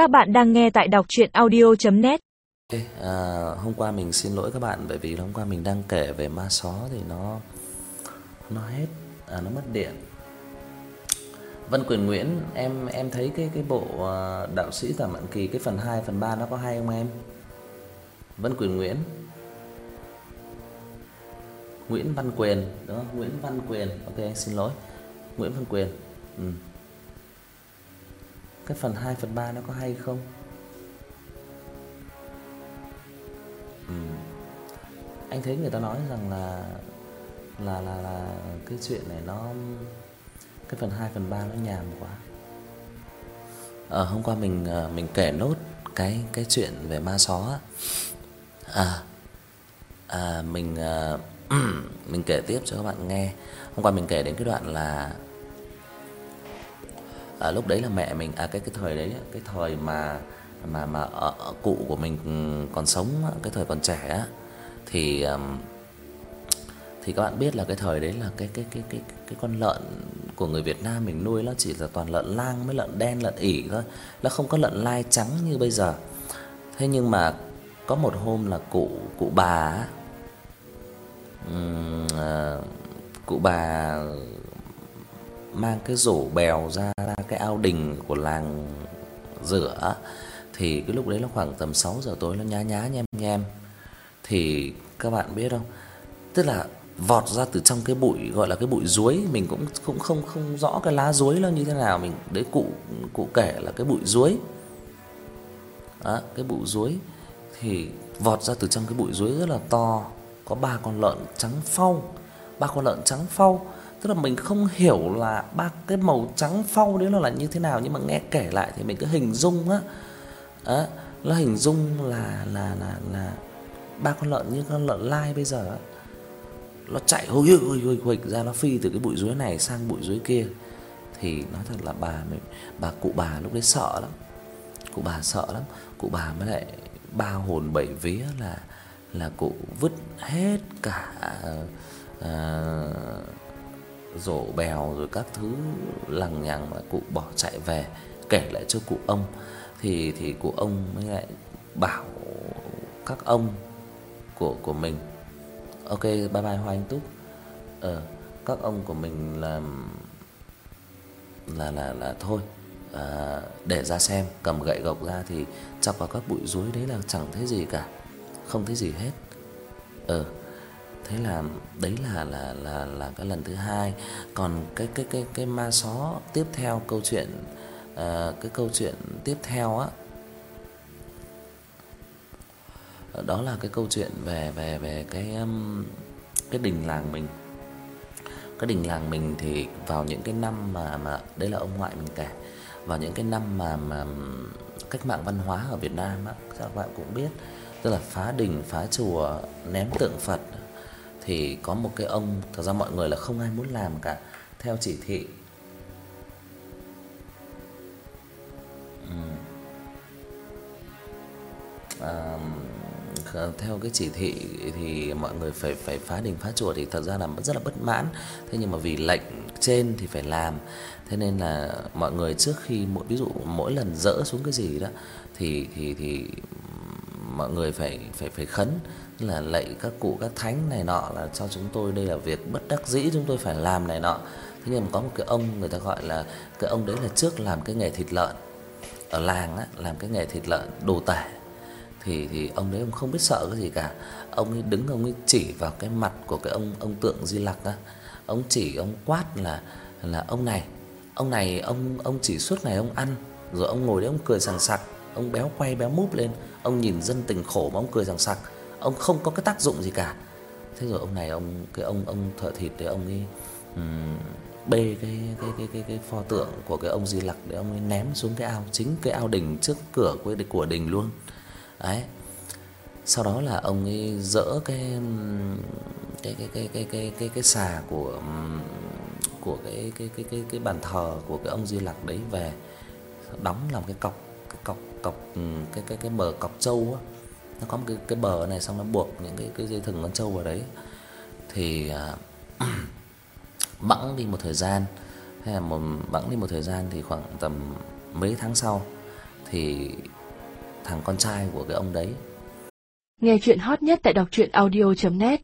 Các bạn đang nghe tại đọc audio net à, hôm qua mình xin lỗi các bạn bởi vì hôm qua mình đang kể về ma só thì nó nó hết à nó mất điện. Vân Quyền Nguyễn, em em thấy cái cái bộ à, đạo sĩ Tả Mạn Kỳ cái phần 2 phần 3 nó có hay không em? Vân Quyền Nguyễn. Nguyễn Văn Quyền, đúng không? Nguyễn Văn Quyền. Ok, xin lỗi. Nguyễn Văn Quyền. Ừ. Cái phần 2 phần 3 nó có hay không? Ừ. Anh thấy người ta nói rằng là là là là cái chuyện này nó cái phần 2 phần 3 nó nhàm quá. Ờ hôm qua mình ờ, mình kể nốt cái cái chuyện về ma só á. À à mình uh, mình kể tiếp cho các bạn nghe. Hôm qua mình kể đến cái đoạn là à, lúc đấy là mẹ mình à cái cái thời đấy cái thời mà mà mà ở, ở cụ của mình còn sống cái thời còn trẻ á thì thì các bạn biết là cái thời đấy là cái cái cái cái cái con lợn của người Việt Nam mình nuôi nó chỉ là toàn lợn lang với lợn đen, lợn ỉ thôi, nó không có lợn lai trắng như bây giờ. Thế nhưng mà có một hôm là cụ cụ bà ừm à, cụ bà mang cái rổ bèo ra ra cái ao đình của làng rửa thì cái lúc đấy nó khoảng tầm 6 giờ tối nó nhá nhá nhem nhem. Thì các bạn biết không? Tức là vọt ra từ trong cái bụi gọi là cái bụi ruối, mình cũng cũng không không rõ cái lá ruối nó như thế nào, mình đấy cụ cụ kể là cái bụi ruối. Đó, cái bụi ruối thì vọt ra từ trong cái bụi ruối rất là to, có ba con lợn trắng phau, ba con lợn trắng phau Tức là mình không hiểu là ba cái màu trắng phau đấy nó là như thế nào nhưng mà nghe kể lại thì mình cứ hình dung á. Á, nó hình dung là là là là ba con lợn như con lợn lai bây giờ á. Nó chạy hôi hôi hôi hôi ra nó phi từ cái bụi ruối này sang bụi ruối kia. Thì nói thật là bà mình bà cụ bà lúc đấy sợ lắm. Cụ bà sợ lắm, cụ bà mới lại ba hồn bảy vía là là cụ vứt hết cả à, rổ bèo rồi các thứ lằng nhằng mà cụ bỏ chạy về kể lại cho cụ ông. Thì thì cụ ông mới lại bảo các ông của của mình ok bye bye Hoa Anh Túc. Ờ các ông của mình là là là là thôi à, để ra xem cầm gậy gộc ra thì chọc vào các bụi rối đấy là chẳng thấy gì cả không thấy gì hết. Ờ thế là đấy là là là là cái lần thứ hai. Còn cái cái cái cái ma só tiếp theo câu chuyện uh, cái câu chuyện tiếp theo á đó là cái câu chuyện về về về cái um, cái đình làng mình. Cái đình làng mình thì vào những cái năm mà mà đấy là ông ngoại mình kể. Vào những cái năm mà mà cách mạng văn hóa ở Việt Nam á các bạn cũng biết. Tức là phá đình phá chùa ném tượng Phật thì có một cái ông thật ra mọi người là không ai muốn làm cả theo chỉ thị à, theo cái chỉ thị thì mọi người phải phải phá đình phá chùa thì thật ra là rất là bất mãn. Thế nhưng mà vì lệnh trên thì phải làm. Thế nên là mọi người trước khi mỗi ví dụ mỗi lần dỡ xuống cái gì đó thì thì thì mọi người phải phải phải khấn là lạy các cụ các thánh này nọ là cho chúng tôi đây là việc bất đắc dĩ chúng tôi phải làm này nọ. Thế nhưng mà có một cái ông người ta gọi là cái ông đấy là trước làm cái nghề thịt lợn ở làng á, làm cái nghề thịt lợn đồ tể. Thì thì ông đấy ông không biết sợ cái gì cả. Ông ấy đứng ông ấy chỉ vào cái mặt của cái ông ông tượng Di Lặc á. Ông chỉ ông quát là là ông này, ông này ông ông chỉ suốt ngày ông ăn, rồi ông ngồi đấy ông cười sằng sặc, ông béo quay béo múp lên, ông nhìn dân tình khổ mà ông cười sằng sặc, ông không có cái tác dụng gì cả. Thế rồi ông này ông cái ông ông thợ thịt đấy ông ấy um, bê cái cái cái cái cái pho tượng của cái ông Di Lặc để ông ấy ném xuống cái ao chính cái ao đình trước cửa của của đình luôn. Đấy. Sau đó là ông ấy dỡ cái cái cái cái cái cái cái cái xà của của cái cái cái cái cái bàn thờ của cái ông Di Lặc đấy về đóng làm cái cọc cái cọc cọc cái cái cái mở cọc trâu á. Nó có một cái cái bờ này xong nó buộc những cái cái dây thừng con trâu vào đấy. Thì uh, bẵng đi một thời gian hay là một bẵng đi một thời gian thì khoảng tầm mấy tháng sau thì thằng con trai của cái ông đấy Nghe chuyện hot nhất tại đọc truyện audio net